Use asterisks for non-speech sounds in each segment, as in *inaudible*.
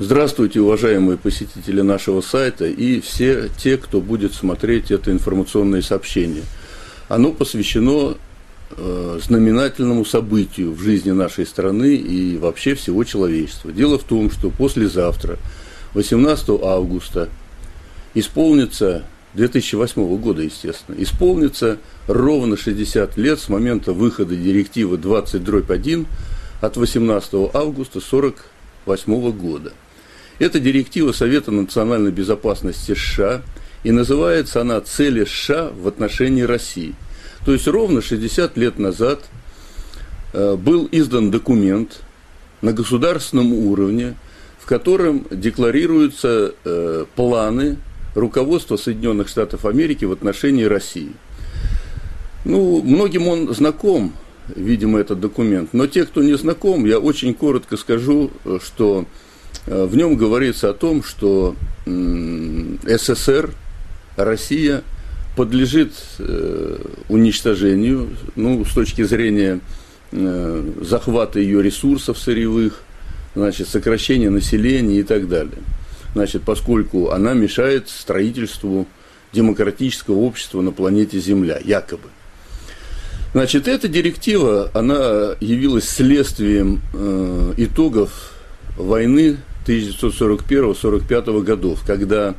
Здравствуйте, уважаемые посетители нашего сайта и все те, кто будет смотреть это информационное сообщение. Оно посвящено э, знаменательному событию в жизни нашей страны и вообще всего человечества. Дело в том, что послезавтра, 18 августа, исполнится 2008 года, естественно, исполнится ровно 60 лет с момента выхода директивы 20-1 от 18 августа 1948 года – это директива Совета национальной безопасности США, и называется она «Цели США в отношении России». То есть ровно 60 лет назад э, был издан документ на государственном уровне, в котором декларируются э, планы руководства Соединенных Штатов Америки в отношении России. Ну, многим он знаком, видимо, этот документ, но те, кто не знаком, я очень коротко скажу, э, что в нем говорится о том, что СССР, Россия подлежит э, уничтожению, ну, с точки зрения э, захвата ее ресурсов сырьевых, значит, сокращения населения и так далее. Значит, поскольку она мешает строительству демократического общества на планете Земля, якобы. Значит, эта директива, она явилась следствием э, итогов войны 1941-1945 годов, когда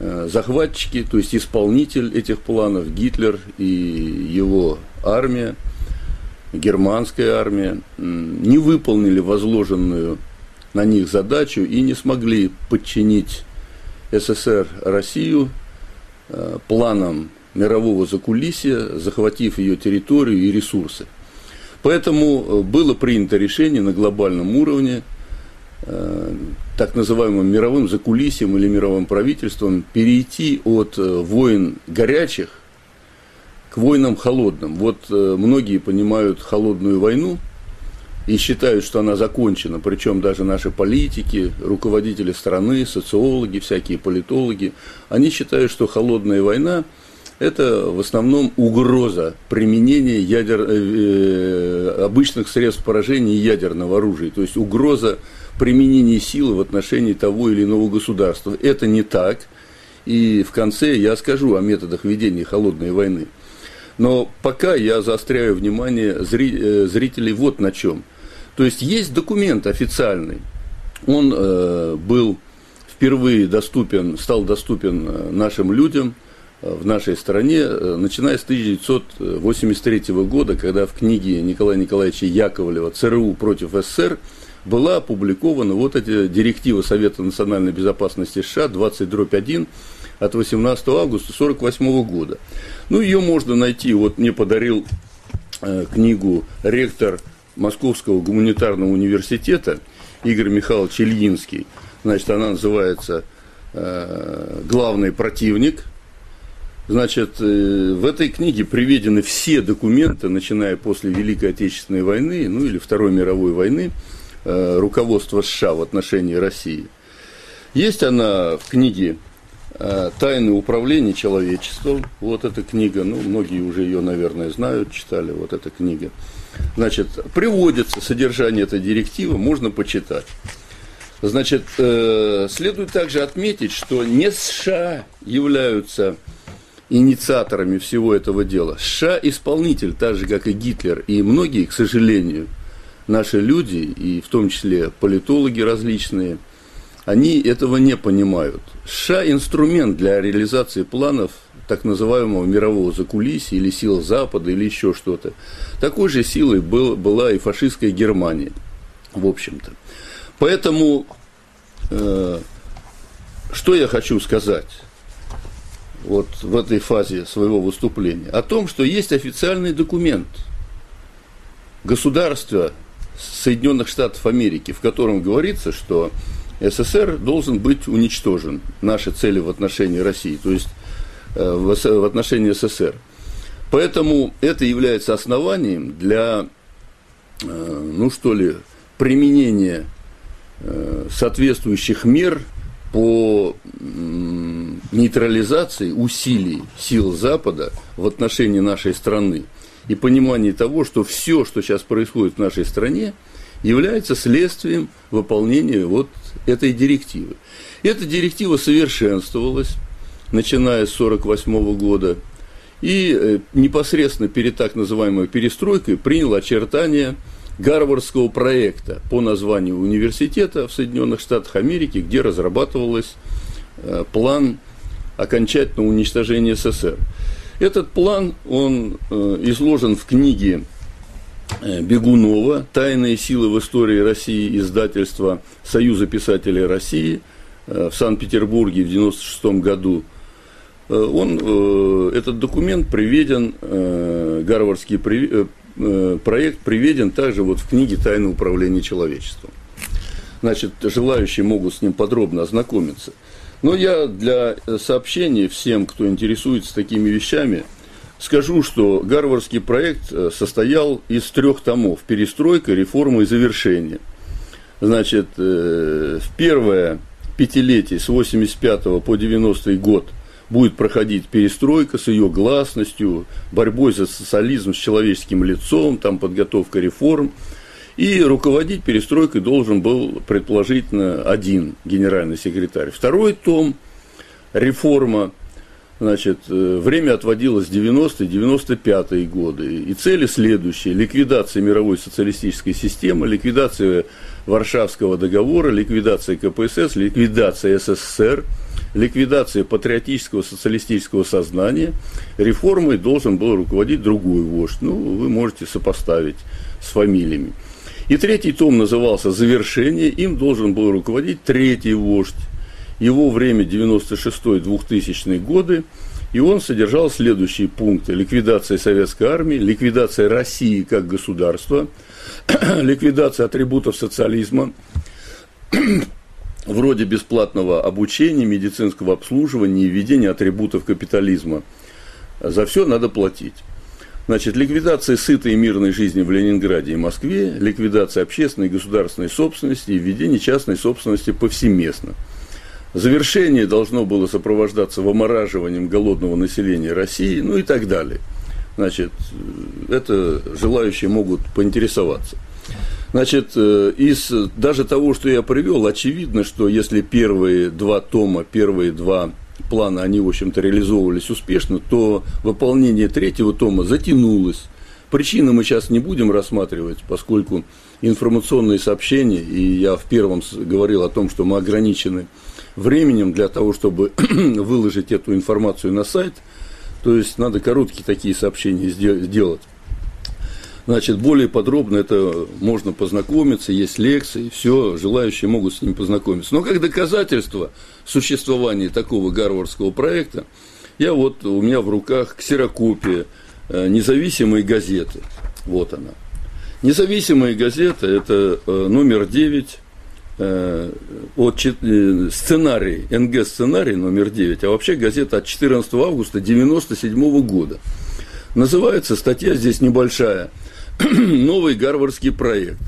э, захватчики, то есть исполнитель этих планов, Гитлер и его армия, германская армия, не выполнили возложенную на них задачу и не смогли подчинить СССР Россию э, планам мирового закулисья, захватив ее территорию и ресурсы. Поэтому э, было принято решение на глобальном уровне – так называемым мировым закулисьем или мировым правительством перейти от э, войн горячих к войнам холодным. Вот э, многие понимают холодную войну и считают, что она закончена, причем даже наши политики, руководители страны, социологи, всякие политологи, они считают, что холодная война – это в основном угроза применения ядер, э, обычных средств поражения ядерного оружия, то есть угроза применении силы в отношении того или иного государства. Это не так. И в конце я скажу о методах ведения холодной войны. Но пока я заостряю внимание э, зрителей вот на чем. То есть есть документ официальный. Он э, был впервые доступен, стал доступен э, нашим людям э, в нашей стране, начиная с 1983 года, когда в книге Николая Николаевича Яковлева «ЦРУ против СССР» была опубликована вот эта директива Совета национальной безопасности США 20 дробь 1 от 18 августа 1948 года. Ну, ее можно найти, вот мне подарил э, книгу ректор Московского гуманитарного университета Игорь Михайлович Ильинский. Значит, она называется э, «Главный противник». Значит, э, в этой книге приведены все документы, начиная после Великой Отечественной войны, ну или Второй мировой войны, руководства США в отношении России. Есть она в книге э, «Тайны управления человечеством». Вот эта книга, ну, многие уже ее, наверное, знают, читали, вот эта книга. Значит, приводится содержание этой директивы, можно почитать. Значит, э, следует также отметить, что не США являются инициаторами всего этого дела. США исполнитель, так же, как и Гитлер, и многие, к сожалению, наши люди, и в том числе политологи различные, они этого не понимают. США – инструмент для реализации планов так называемого мирового закулисья или сил Запада или еще что-то. Такой же силой был, была и фашистская Германия, в общем-то. Поэтому, э, что я хочу сказать вот в этой фазе своего выступления? О том, что есть официальный документ. Государство Соединенных Штатов Америки, в котором говорится, что СССР должен быть уничтожен, наши цели в отношении России, то есть э, в отношении СССР. Поэтому это является основанием для, э, ну что ли, применения э, соответствующих мер по нейтрализации усилий сил Запада в отношении нашей страны – и понимание того, что все, что сейчас происходит в нашей стране, является следствием выполнения вот этой директивы. Эта директива совершенствовалась, начиная с 1948 года, и э, непосредственно перед так называемой перестройкой принял очертания Гарвардского проекта по названию университета в Соединенных Штатах Америки, где разрабатывалась э, план окончательного уничтожения СССР. Этот план, он э, изложен в книге Бегунова «Тайные силы в истории России» издательства Союза писателей России в Санкт-Петербурге в 1996 году – Э, он, э, этот документ приведен, э, Гарвардский проект приведен также вот в книге «Тайны управления человечеством». Значит, желающие могут с ним подробно ознакомиться. Но я для сообщения всем, кто интересуется такими вещами, скажу, что Гарвардский проект состоял из трех томов – перестройка, реформа и завершение. Значит, в первое пятилетие с 85 по 90 год – будет проходить перестройка с ее гласностью, борьбой за социализм с человеческим лицом, там подготовка реформ. И руководить перестройкой должен был предположительно один генеральный секретарь. Второй том – реформа. Значит, э, время отводилось 90-95 годы. И цели следующие. Ликвидация мировой социалистической системы, ликвидация Варшавского договора, ликвидация КПСС, ликвидация СССР – ликвидация патриотического социалистического сознания, реформой должен был руководить другой вождь. Ну, вы можете сопоставить с фамилиями. И третий том назывался «Завершение». Им должен был руководить третий вождь. Его время 96-2000 годы. И он содержал следующие пункты. Ликвидация советской армии, ликвидация России как государства, *clears throat* ликвидация атрибутов социализма, *clears throat* вроде бесплатного обучения, медицинского обслуживания и введения атрибутов капитализма. За все надо платить. Значит, ликвидация сытой и мирной жизни в Ленинграде и Москве, ликвидация общественной и государственной собственности и введение частной собственности повсеместно. Завершение должно было сопровождаться вымораживанием голодного населения России, ну и так далее. Значит, это желающие могут поинтересоваться. Значит, э, из даже того, что я привел, очевидно, что если первые два тома, первые два плана, они, в общем-то, реализовывались успешно, то выполнение третьего тома затянулось. Причины мы сейчас не будем рассматривать, поскольку информационные сообщения, и я в первом говорил о том, что мы ограничены временем для того, чтобы *clears throat* выложить эту информацию на сайт, то есть надо короткие такие сообщения сделать. Значит, более подробно это можно познакомиться, есть лекции, все, желающие могут с ним познакомиться. Но как доказательство существования такого гарвардского проекта, я вот, у меня в руках ксерокопия э, независимой газеты. Вот она. Независимая газета – это э, номер 9, э, от, сценарий, НГ-сценарий номер 9, а вообще газета от 14 августа 1997 года. Называется статья здесь небольшая – *clears throat* новый гарвардский проект.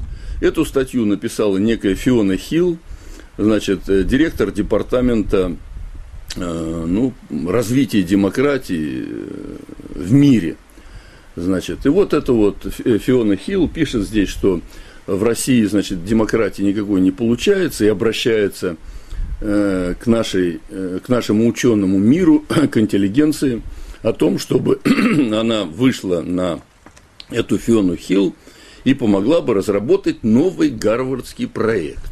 Эту статью написала некая Фиона Хилл, значит, э, директор департамента э, ну, развития демократии э, в мире. Значит, и вот это вот Фиона Хилл пишет здесь, что в России, значит, демократии никакой не получается и обращается к, нашей, к нашему ученому миру, *clears throat* к интеллигенции, о том, чтобы *clears throat* она вышла на эту Фиону Хилл и помогла бы разработать новый гарвардский проект.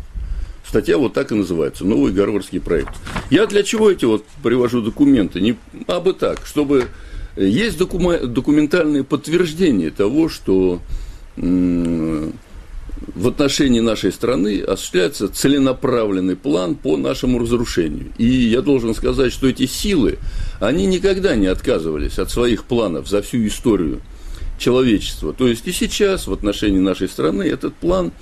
Статья вот так и называется, новый гарвардский проект. Я для чего эти вот привожу документы? Не а бы так, чтобы есть докума- документальные подтверждения того, что м- в отношении нашей страны осуществляется целенаправленный план по нашему разрушению. И я должен сказать, что эти силы, они никогда не отказывались от своих планов за всю историю человечества. То есть и сейчас в отношении нашей страны этот план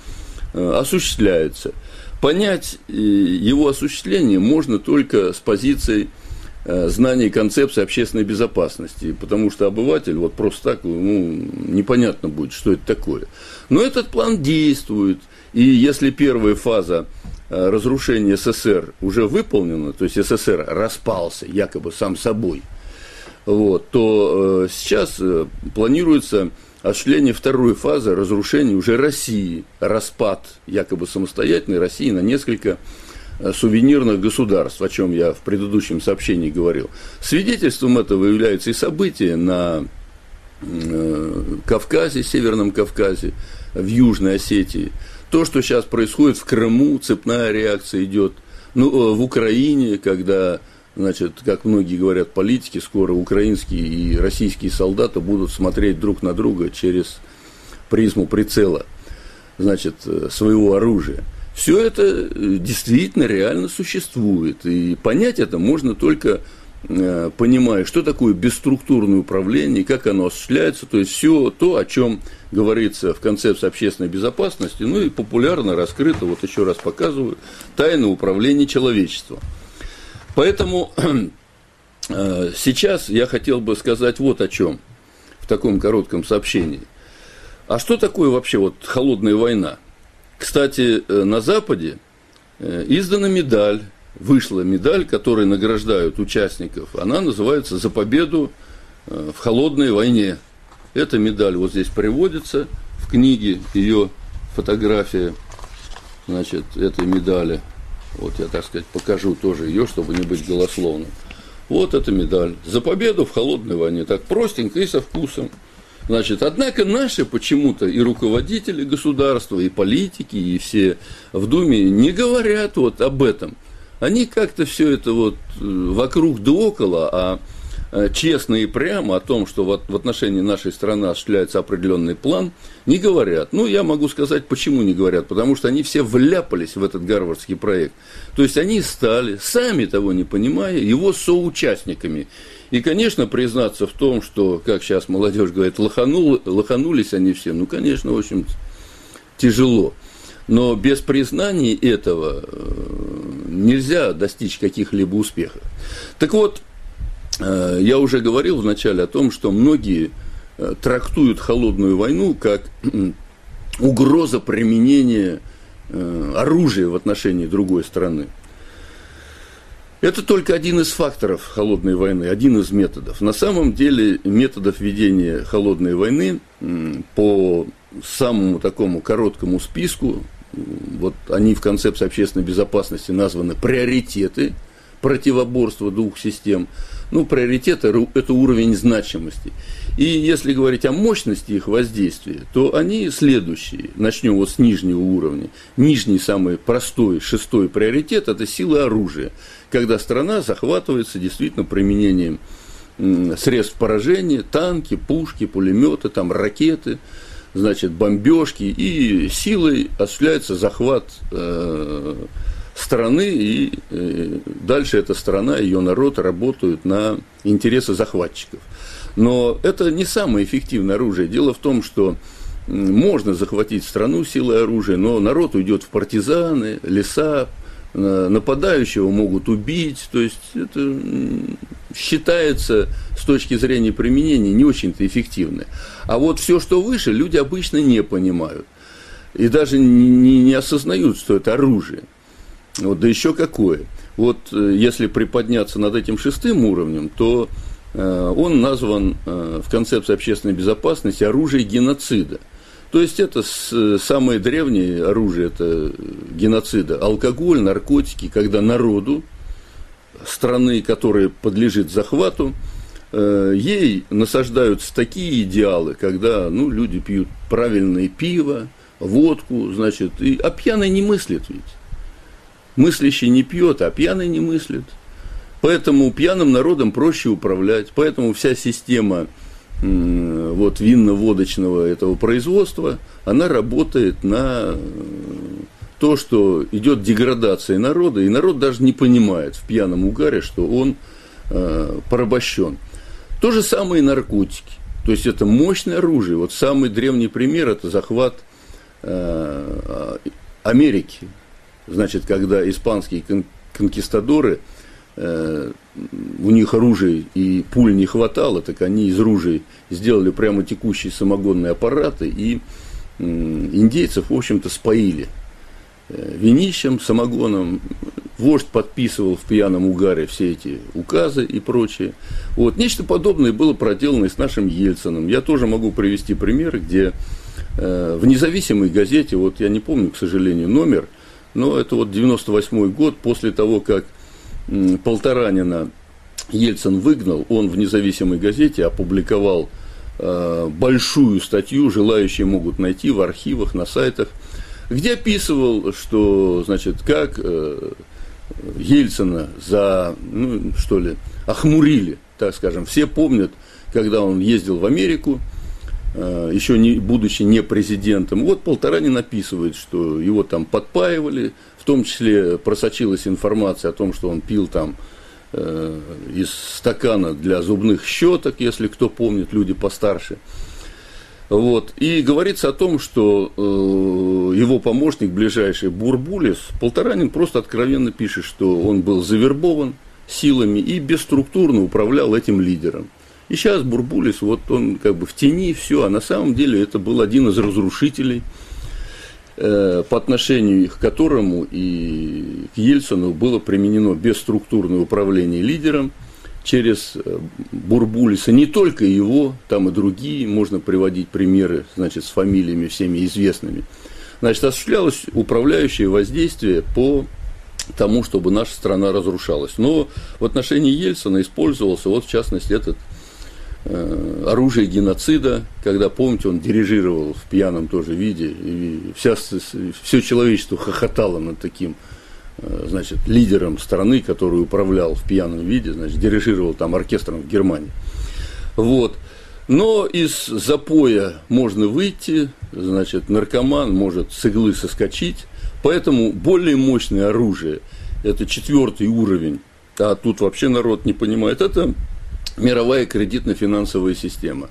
э, осуществляется. Понять э, его осуществление можно только с позиции э, знания концепции общественной безопасности, потому что обыватель вот просто так ну, непонятно будет, что это такое. Но этот план действует, и если первая фаза разрушения СССР уже выполнена, то есть СССР распался якобы сам собой – вот, то э, сейчас э, планируется осуществление второй фазы разрушения уже России, распад якобы самостоятельной России на несколько э, сувенирных государств, о чем я в предыдущем сообщении говорил. Свидетельством этого являются и события на Кавказе, Северном Кавказе, в Южной Осетии. То, что сейчас происходит в Крыму, цепная реакция идет. Ну, в Украине, когда значит, как многие говорят политики, скоро украинские и российские солдаты будут смотреть друг на друга через призму прицела, значит, э, своего оружия. Все это э, действительно реально существует. И понять это можно только э, понимая, что такое бесструктурное управление, как оно осуществляется, то есть все то, о чем говорится в концепции общественной безопасности, ну и популярно раскрыто, вот еще раз показываю, тайна управления человечеством. Поэтому *clears throat* э, сейчас я хотел бы сказать вот о чем в таком коротком сообщении. А что такое вообще вот холодная война? Кстати, э, на Западе э, издана медаль, вышла медаль, которой награждают участников. Она называется «За победу в холодной войне». Эта медаль вот здесь приводится в книге, ее фотография, значит, этой медали – вот я, так сказать, покажу тоже ее, чтобы не быть голословным. Вот эта медаль. За победу в холодной войне. Так простенько и со вкусом. Значит, однако наши почему-то и руководители государства, и политики, и все в Думе не говорят вот об этом. Они как-то все это вот э, вокруг да около, а честно и прямо о том, что в отношении нашей страны осуществляется определенный план, не говорят. Ну, я могу сказать, почему не говорят. Потому что они все вляпались в этот гарвардский проект. То есть они стали, сами того не понимая, его соучастниками. И, конечно, признаться в том, что, как сейчас молодежь говорит, лоханул, лоханулись они все, ну, конечно, в общем тяжело. Но без признания этого э, нельзя достичь каких-либо успехов. Так вот, Э, я уже говорил вначале о том, что многие э, трактуют холодную войну как *clears throat* угроза применения э, оружия в отношении другой страны. Это только один из факторов холодной войны, один из методов. На самом деле методов ведения холодной войны по самому такому короткому списку, вот они в концепции общественной безопасности названы приоритеты противоборства двух систем – ну, приоритет – это уровень значимости. И если говорить о мощности их воздействия, то они следующие. Начнем вот с нижнего уровня. Нижний, самый простой, шестой приоритет – это сила оружия. Когда страна захватывается действительно применением средств поражения, танки, пушки, пулеметы, там, ракеты, значит, бомбежки, и силой осуществляется захват э, страны, и э, дальше эта страна, ее народ работают на интересы захватчиков. Но это не самое эффективное оружие. Дело в том, что можно захватить страну силой оружия, но народ уйдет в партизаны, леса, нападающего могут убить, то есть это считается с точки зрения применения не очень-то эффективно. А вот все, что выше, люди обычно не понимают и даже не, не осознают, что это оружие. Вот, да еще какое. Вот э, если приподняться над этим шестым уровнем, то э, он назван э, в концепции общественной безопасности оружие геноцида. То есть это самое древнее оружие это геноцида. Алкоголь, наркотики, когда народу страны, которая подлежит захвату, ей насаждаются такие идеалы, когда ну, люди пьют правильное пиво, водку, значит, и, а пьяный не мыслит ведь. Мыслящий не пьет, а пьяный не мыслит. Поэтому пьяным народом проще управлять. Поэтому вся система вот, винно-водочного этого производства, она работает на то, что идет деградация народа, и народ даже не понимает в пьяном угаре, что он э, порабощен. То же самое и наркотики. То есть это мощное оружие. Вот самый древний пример это захват э, Америки Значит, когда испанские кон- конкистадоры, э, у них оружия и пуль не хватало, так они из ружей сделали прямо текущие самогонные аппараты и э, индейцев, в общем-то, споили э, винищем, самогоном, Вождь подписывал в пьяном угаре все эти указы и прочее. Вот. Нечто подобное было проделано и с нашим Ельцином. Я тоже могу привести пример, где э, в независимой газете, вот я не помню, к сожалению, номер, но это вот 98 год, после того, как Полторанина Ельцин выгнал, он в независимой газете опубликовал э, большую статью, желающие могут найти в архивах, на сайтах, где описывал, что, значит, как э, Ельцина за, ну, что ли, охмурили, так скажем. Все помнят, когда он ездил в Америку, еще не, будучи не президентом. Вот Полторанин написывает, что его там подпаивали, в том числе просочилась информация о том, что он пил там э, из стакана для зубных щеток, если кто помнит, люди постарше. Вот. И говорится о том, что э, его помощник ближайший Бурбулис, Полторанин просто откровенно пишет, что он был завербован силами и бесструктурно управлял этим лидером. И сейчас Бурбулис, вот он как бы в тени, все, а на самом деле это был один из разрушителей, э, по отношению к которому и к Ельцину было применено бесструктурное управление лидером – через э, Бурбулиса, не только его, там и другие, можно приводить примеры, значит, с фамилиями всеми известными. Значит, осуществлялось управляющее воздействие по тому, чтобы наша страна разрушалась. Но в отношении Ельцина использовался, вот в частности, этот оружие геноцида, когда, помните, он дирижировал в пьяном тоже виде, и вся, все человечество хохотало над таким Э, значит, лидером страны, который управлял в пьяном виде, значит, дирижировал там оркестром в Германии. Вот. Но из запоя можно выйти, значит, наркоман может с иглы соскочить, поэтому более мощное оружие, это четвертый уровень, а тут вообще народ не понимает, это мировая кредитно-финансовая система.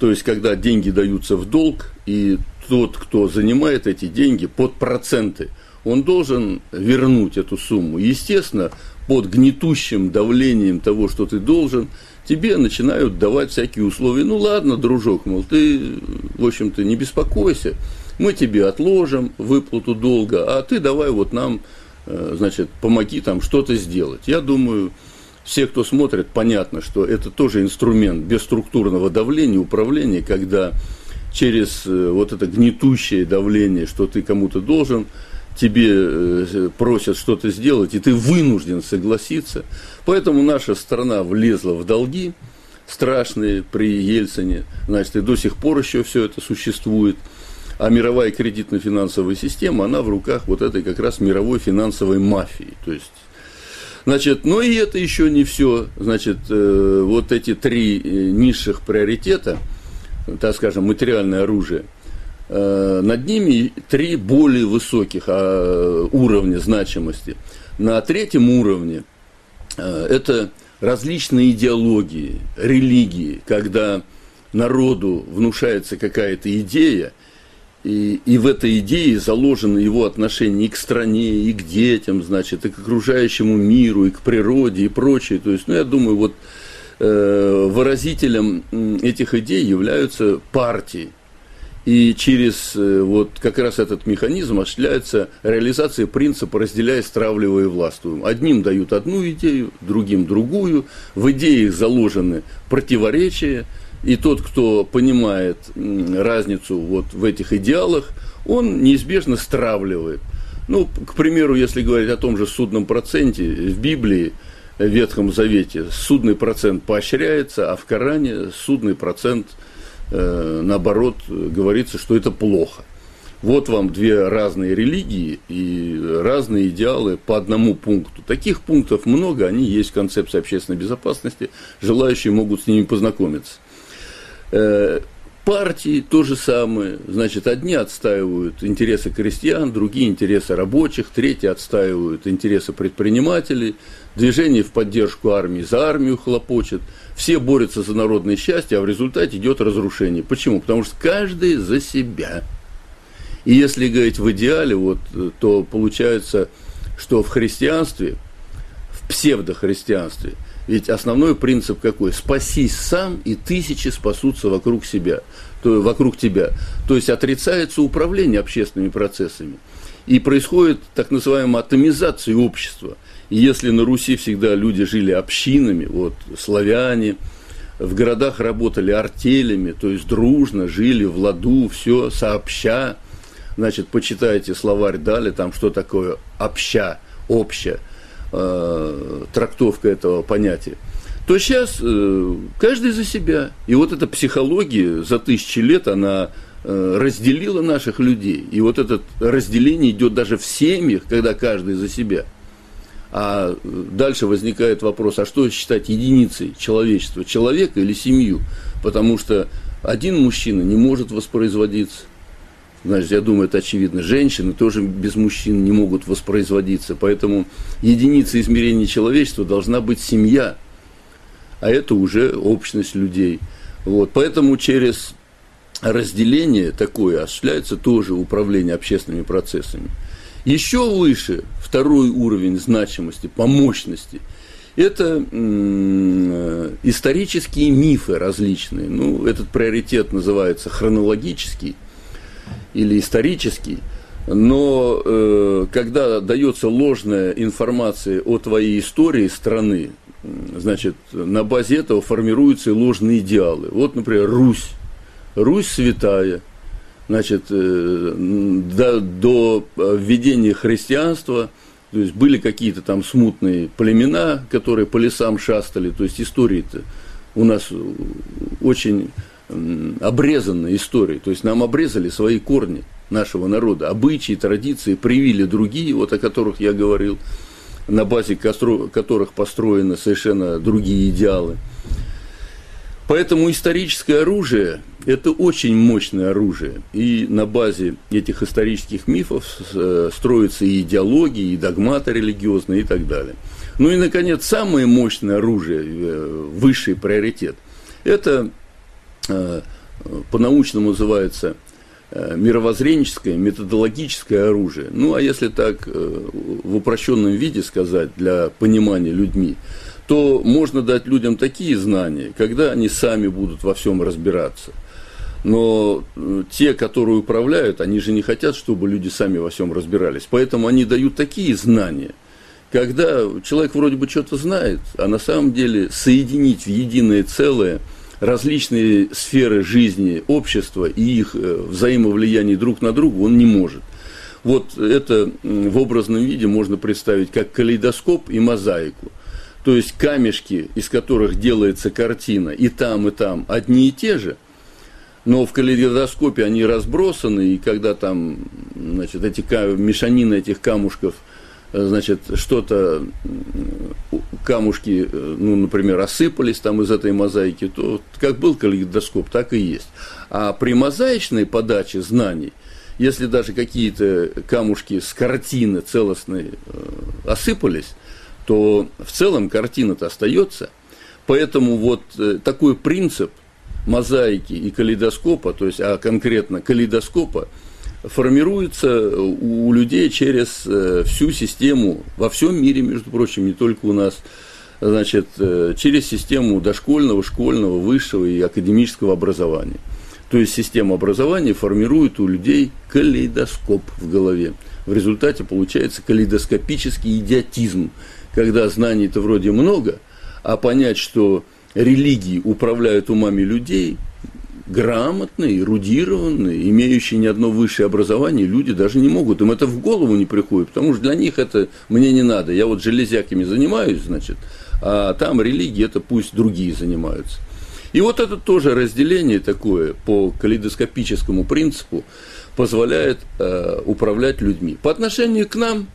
То есть, когда деньги даются в долг, и тот, кто занимает эти деньги под проценты – он должен вернуть эту сумму. Естественно, под гнетущим давлением того, что ты должен, тебе начинают давать всякие условия. Ну ладно, дружок, мол, ты, в общем-то, не беспокойся, мы тебе отложим выплату долга, а ты давай вот нам, э, значит, помоги там что-то сделать. Я думаю, все, кто смотрит, понятно, что это тоже инструмент бесструктурного давления, управления, когда через э, вот это гнетущее давление, что ты кому-то должен, тебе э, просят что-то сделать, и ты вынужден согласиться. Поэтому наша страна влезла в долги страшные при Ельцине, значит, и до сих пор еще все это существует. А мировая кредитно-финансовая система, она в руках вот этой как раз мировой финансовой мафии. То есть Значит, но и это еще не все. Значит, э, вот эти три э, низших приоритета, так скажем, материальное оружие – Э, над ними три более высоких а, уровня значимости. На третьем уровне это различные идеологии, религии, когда народу внушается какая-то идея, и, и в этой идее заложено его отношение и к стране, и к детям, значит, и к окружающему миру, и к природе, и прочее. То есть, ну, я думаю, вот э, выразителем этих идей являются партии, и через э, вот как раз этот механизм осуществляется реализация принципа «разделяй, стравливая, властвуем». Одним дают одну идею, другим другую. В идеях заложены противоречия. И тот, кто понимает разницу вот в этих идеалах, он неизбежно стравливает. Ну, к примеру, если говорить о том же судном проценте, в Библии, в Ветхом Завете, судный процент поощряется, а в Коране судный процент – Э, наоборот, говорится, что это плохо. Вот вам две разные религии и разные идеалы по одному пункту. Таких пунктов много, они есть в концепции общественной безопасности, желающие могут с ними познакомиться. Э, партии то же самое. Значит, одни отстаивают интересы крестьян, другие интересы рабочих, третьи отстаивают интересы предпринимателей, движение в поддержку армии за армию хлопочет – все борются за народное счастье, а в результате идет разрушение. Почему? Потому что каждый за себя. И если говорить в идеале, вот, то получается, что в христианстве, в псевдохристианстве, ведь основной принцип какой? Спасись сам, и тысячи спасутся вокруг себя, то, вокруг тебя. То есть отрицается управление общественными процессами. И происходит так называемая атомизация общества. И если на Руси всегда люди жили общинами, вот славяне, в городах работали артелями, то есть дружно жили в ладу, все сообща. Значит, почитайте словарь дали, там что такое обща, общая э, трактовка этого понятия. То сейчас э, каждый за себя. И вот эта психология за тысячи лет, она э, разделила наших людей. И вот это разделение идет даже в семьях, когда каждый за себя. А дальше возникает вопрос, а что считать единицей человечества, человека или семью? Потому что один мужчина не может воспроизводиться. Значит, я думаю, это очевидно. Женщины тоже без мужчин не могут воспроизводиться. Поэтому единицей измерения человечества должна быть семья. А это уже общность людей. Вот. Поэтому через разделение такое осуществляется тоже управление общественными процессами. Еще выше, второй уровень значимости, по мощности, это э, исторические мифы различные. Ну, этот приоритет называется хронологический или исторический. Но э, когда дается ложная информация о твоей истории страны, значит, на базе этого формируются ложные идеалы. Вот, например, Русь. Русь святая – значит, э, до, до введения христианства, то есть были какие-то там смутные племена, которые по лесам шастали, то есть истории-то у нас очень обрезанная история, то есть нам обрезали свои корни нашего народа, обычаи, традиции, привили другие, вот о которых я говорил, на базе которых построены совершенно другие идеалы. Поэтому историческое оружие – это очень мощное оружие. И на базе этих исторических мифов э, строятся и идеологии, и догматы религиозные и так далее. Ну и, наконец, самое мощное оружие, э, высший приоритет – это по-научному называется мировоззренческое, методологическое оружие. Ну, а если так в упрощенном виде сказать, для понимания людьми – то можно дать людям такие знания, когда они сами будут во всем разбираться. Но э, те, которые управляют, они же не хотят, чтобы люди сами во всем разбирались. Поэтому они дают такие знания, когда человек вроде бы что-то знает, а на самом деле соединить в единое целое различные сферы жизни общества и их э, взаимовлияние друг на друга он не может. Вот это в образном виде можно представить как калейдоскоп и мозаику – то есть камешки, из которых делается картина, и там, и там одни и те же, но в калейдоскопе они разбросаны, и когда там, значит, эти мешанины этих камушков, значит, что-то, камушки, ну, например, осыпались там из этой мозаики, то как был калейдоскоп, так и есть. А при мозаичной подаче знаний, если даже какие-то камушки с картины целостной э, осыпались, то в целом картина-то остается. Поэтому вот э, такой принцип мозаики и калейдоскопа, то есть, а конкретно калейдоскопа, формируется у людей через э, всю систему, во всем мире, между прочим, не только у нас, значит, э, через систему дошкольного, школьного, высшего и академического образования. То есть система образования формирует у людей калейдоскоп в голове. В результате получается калейдоскопический идиотизм, когда знаний-то вроде много, а понять, что религии управляют умами людей, грамотные, эрудированные, имеющие не одно высшее образование, люди даже не могут. Им это в голову не приходит, потому что для них это мне не надо. Я вот железяками занимаюсь, значит, а там религии это пусть другие занимаются. И вот это тоже разделение такое по калейдоскопическому принципу позволяет э, управлять людьми. По отношению к нам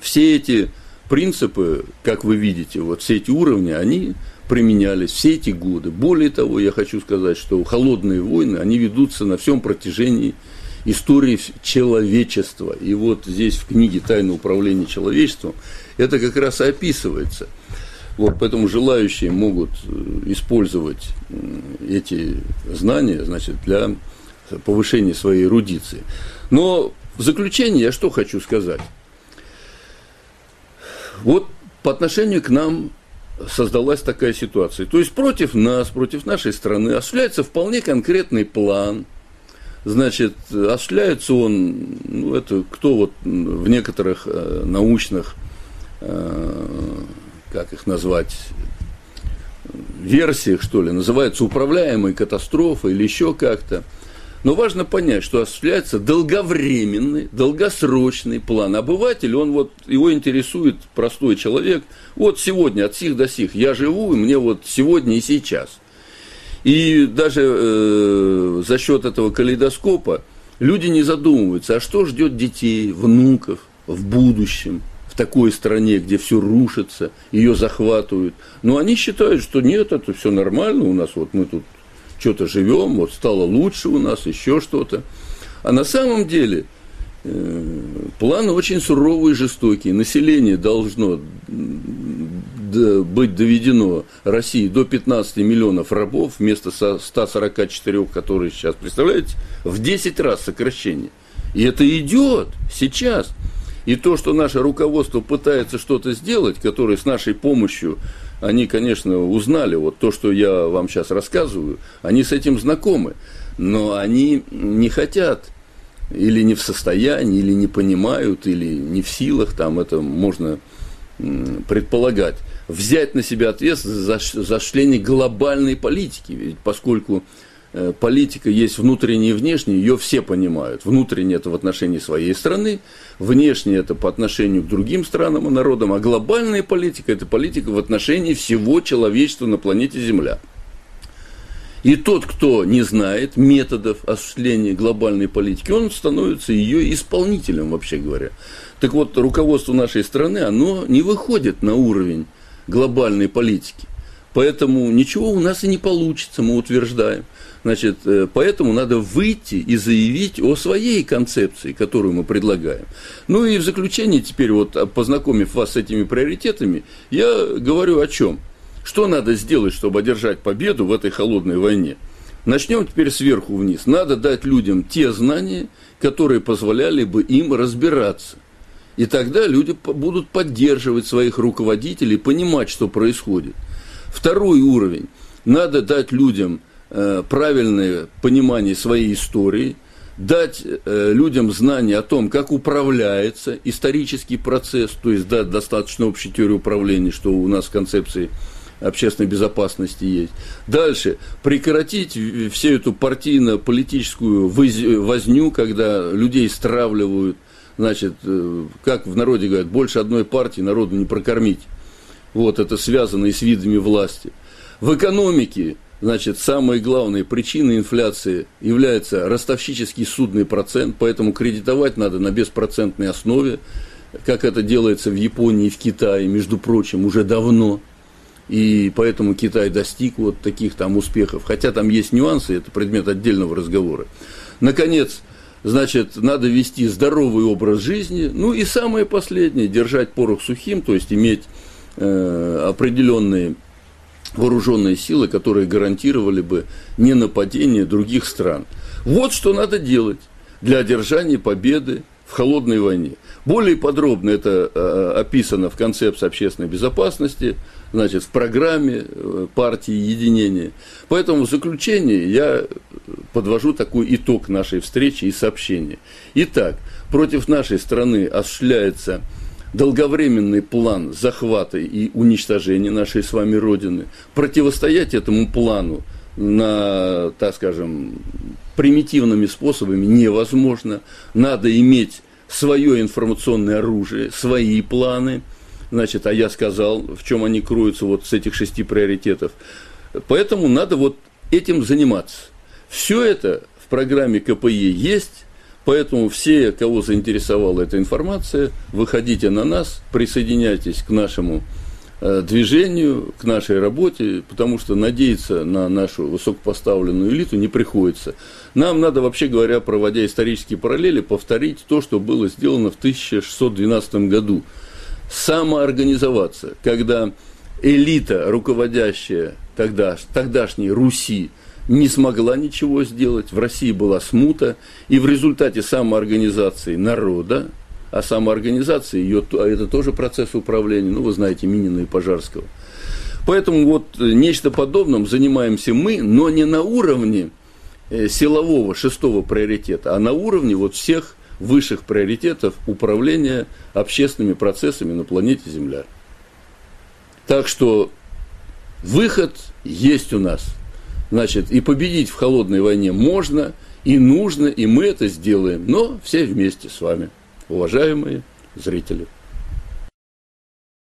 все эти принципы, как вы видите, вот все эти уровни, они применялись все эти годы. Более того, я хочу сказать, что холодные войны, они ведутся на всем протяжении истории человечества. И вот здесь в книге «Тайна управления человечеством» это как раз и описывается. Вот, поэтому желающие могут э, использовать эти знания значит, для повышения своей эрудиции. Но в заключение я что хочу сказать. Вот по отношению к нам создалась такая ситуация. То есть против нас, против нашей страны осуществляется вполне конкретный план Значит, осуществляется он, ну, это кто вот в некоторых э, научных, э, как их назвать, версиях, что ли, называется управляемой катастрофой или еще как-то. Но важно понять, что осуществляется долговременный, долгосрочный план. Обыватель, он вот, его интересует простой человек. Вот сегодня от сих до сих я живу, и мне вот сегодня и сейчас – и даже э, за счет этого калейдоскопа люди не задумываются, а что ждет детей, внуков в будущем, в такой стране, где все рушится, ее захватывают. Но они считают, что нет, это все нормально, у нас вот мы тут что-то живем, вот стало лучше у нас, еще что-то. А на самом деле э, планы очень суровые и жестокие. Население должно быть доведено России до 15 миллионов рабов вместо 144, которые сейчас, представляете, в 10 раз сокращение. И это идет сейчас. И то, что наше руководство пытается что-то сделать, которое с нашей помощью, они, конечно, узнали, вот то, что я вам сейчас рассказываю, они с этим знакомы, но они не хотят или не в состоянии, или не понимают, или не в силах, там это можно предполагать, взять на себя ответственность за, за осуществление глобальной политики. Ведь поскольку политика есть внутренняя и внешняя, ее все понимают. Внутренняя это в отношении своей страны, внешняя это по отношению к другим странам и народам, а глобальная политика это политика в отношении всего человечества на планете Земля. И тот, кто не знает методов осуществления глобальной политики, он становится ее исполнителем, вообще говоря. Так вот, руководство нашей страны, оно не выходит на уровень глобальной политики. Поэтому ничего у нас и не получится, мы утверждаем. Значит, э, поэтому надо выйти и заявить о своей концепции, которую мы предлагаем. Ну и в заключение теперь, вот познакомив вас с этими приоритетами, я говорю о чем. Что надо сделать, чтобы одержать победу в этой холодной войне? Начнем теперь сверху вниз. Надо дать людям те знания, которые позволяли бы им разбираться и тогда люди будут поддерживать своих руководителей, понимать, что происходит. Второй уровень. Надо дать людям правильное понимание своей истории, дать э, людям знания о том, как управляется исторический процесс, то есть дать достаточно общей теории управления, что у нас в концепции общественной безопасности есть. Дальше, прекратить всю эту партийно-политическую возню, когда людей стравливают – значит, э, как в народе говорят, больше одной партии народу не прокормить. Вот это связано и с видами власти. В экономике, значит, самой главной причиной инфляции является ростовщический судный процент, поэтому кредитовать надо на беспроцентной основе, как это делается в Японии и в Китае, между прочим, уже давно. И поэтому Китай достиг вот таких там успехов. Хотя там есть нюансы, это предмет отдельного разговора. Наконец, значит, надо вести здоровый образ жизни. Ну и самое последнее, держать порох сухим, то есть иметь э, определенные вооруженные силы, которые гарантировали бы не нападение других стран. Вот что надо делать для одержания победы в холодной войне. Более подробно это э, описано в концепции общественной безопасности, значит, в программе э, партии единения. Поэтому в заключение я подвожу такой итог нашей встречи и сообщения. Итак, против нашей страны осуществляется долговременный план захвата и уничтожения нашей с вами Родины. Противостоять этому плану на, так скажем, примитивными способами невозможно. Надо иметь свое информационное оружие, свои планы. Значит, а я сказал, в чем они кроются вот с этих шести приоритетов. Поэтому надо вот этим заниматься. Все это в программе КПЕ есть, поэтому все, кого заинтересовала эта информация, выходите на нас, присоединяйтесь к нашему Э, движению, к нашей работе, потому что надеяться на нашу высокопоставленную элиту не приходится. Нам надо, вообще говоря, проводя исторические параллели, повторить то, что было сделано в 1612 году. Самоорганизоваться, когда элита, руководящая тогда, тогдашней Руси, не смогла ничего сделать, в России была смута, и в результате самоорганизации народа, а самоорганизации, ее, а это тоже процесс управления, ну, вы знаете, Минина и Пожарского. Поэтому вот нечто подобным занимаемся мы, но не на уровне э, силового шестого приоритета, а на уровне вот всех высших приоритетов управления общественными процессами на планете Земля. Так что выход есть у нас. Значит, и победить в холодной войне можно, и нужно, и мы это сделаем, но все вместе с вами, уважаемые зрители.